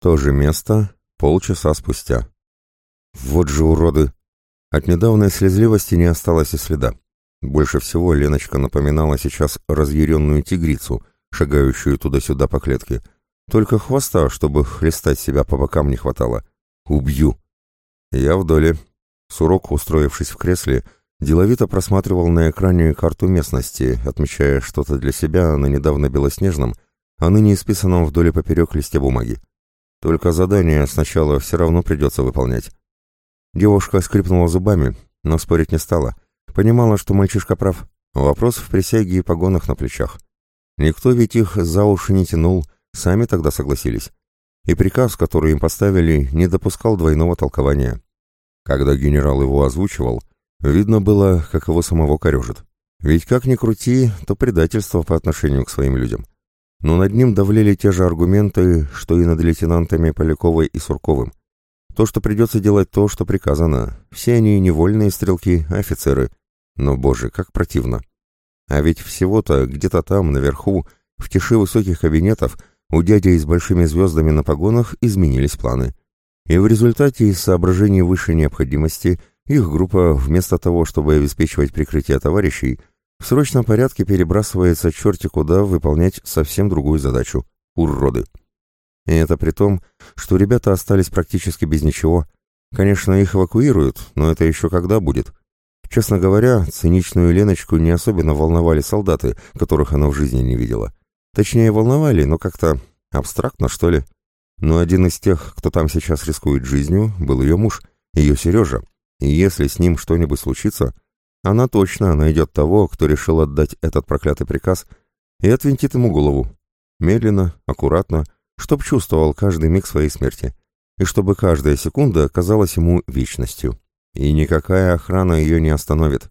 То же место, полчаса спустя. Вот же уроды! От недавней слезливости не осталось и следа. Больше всего Леночка напоминала сейчас разъяренную тигрицу, шагающую туда-сюда по клетке. Только хвоста, чтобы хлестать себя по бокам, не хватало. «Убью!» Я в доле. Сурок, устроившись в кресле, деловито просматривал на экране карту местности, отмечая что-то для себя на недавно белоснежном, а ныне исписанном вдоль и поперек листе бумаги. Только задание сначала все равно придется выполнять. Девушка скрипнула зубами, но спорить не стала. Понимала, что мальчишка прав. Вопрос в присяге и погонах на плечах. Никто ведь их за уши не тянул, сами тогда согласились. И приказ, который им поставили, не допускал двойного толкования. Когда генерал его озвучивал, видно было, как его самого корежит. Ведь как ни крути, то предательство по отношению к своим людям. Но над ним давлели те же аргументы, что и над лейтенантами Поляковой и Сурковым. То, что придется делать то, что приказано. Все они невольные стрелки, офицеры. Но, боже, как противно. А ведь всего-то где-то там, наверху, в тиши высоких кабинетов, у дяди с большими звездами на погонах изменились планы. И в результате из соображений высшей необходимости их группа, вместо того, чтобы обеспечивать прикрытие товарищей, в срочном порядке перебрасывается черти куда выполнять совсем другую задачу – уроды. И это при том, что ребята остались практически без ничего. Конечно, их эвакуируют, но это еще когда будет. Честно говоря, циничную Леночку не особенно волновали солдаты, которых она в жизни не видела. Точнее, волновали, но как-то абстрактно, что ли. Но один из тех, кто там сейчас рискует жизнью, был ее муж, ее Сережа. И если с ним что-нибудь случится, она точно найдет того, кто решил отдать этот проклятый приказ, и отвинтит ему голову. Медленно, аккуратно, чтоб чувствовал каждый миг своей смерти, и чтобы каждая секунда казалась ему вечностью. И никакая охрана ее не остановит.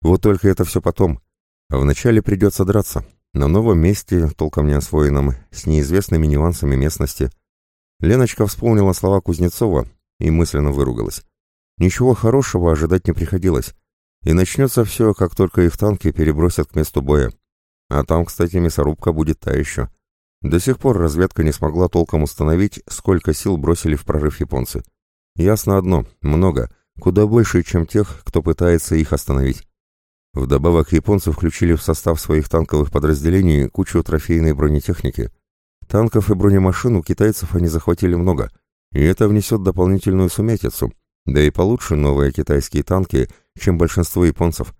Вот только это все потом. Вначале придется драться. На новом месте, толком не освоенном, с неизвестными нюансами местности. Леночка вспомнила слова Кузнецова и мысленно выругалась. Ничего хорошего ожидать не приходилось. И начнется все, как только их танки перебросят к месту боя. А там, кстати, мясорубка будет та еще. До сих пор разведка не смогла толком установить, сколько сил бросили в прорыв японцы. Ясно одно – много, куда больше, чем тех, кто пытается их остановить. Вдобавок японцы включили в состав своих танковых подразделений кучу трофейной бронетехники. Танков и бронемашин у китайцев они захватили много, и это внесет дополнительную сумятицу, да и получше новые китайские танки, чем большинство японцев.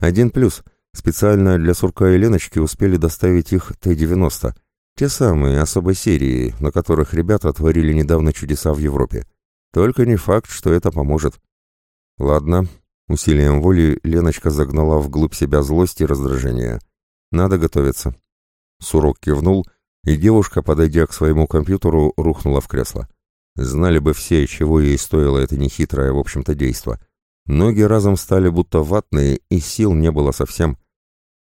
Один плюс – специально для Сурка и Леночки успели доставить их Т-90, те самые особой серии, на которых ребята творили недавно чудеса в Европе. Только не факт, что это поможет. Ладно, усилием воли Леночка загнала вглубь себя злость и раздражение. Надо готовиться. Сурок кивнул, и девушка, подойдя к своему компьютеру, рухнула в кресло. Знали бы все, чего ей стоило это нехитрое, в общем-то, действо. Ноги разом стали будто ватные, и сил не было совсем.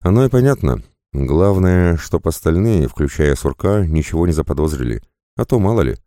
Оно и понятно, Главное, чтоб остальные, включая Сурка, ничего не заподозрили. А то мало ли.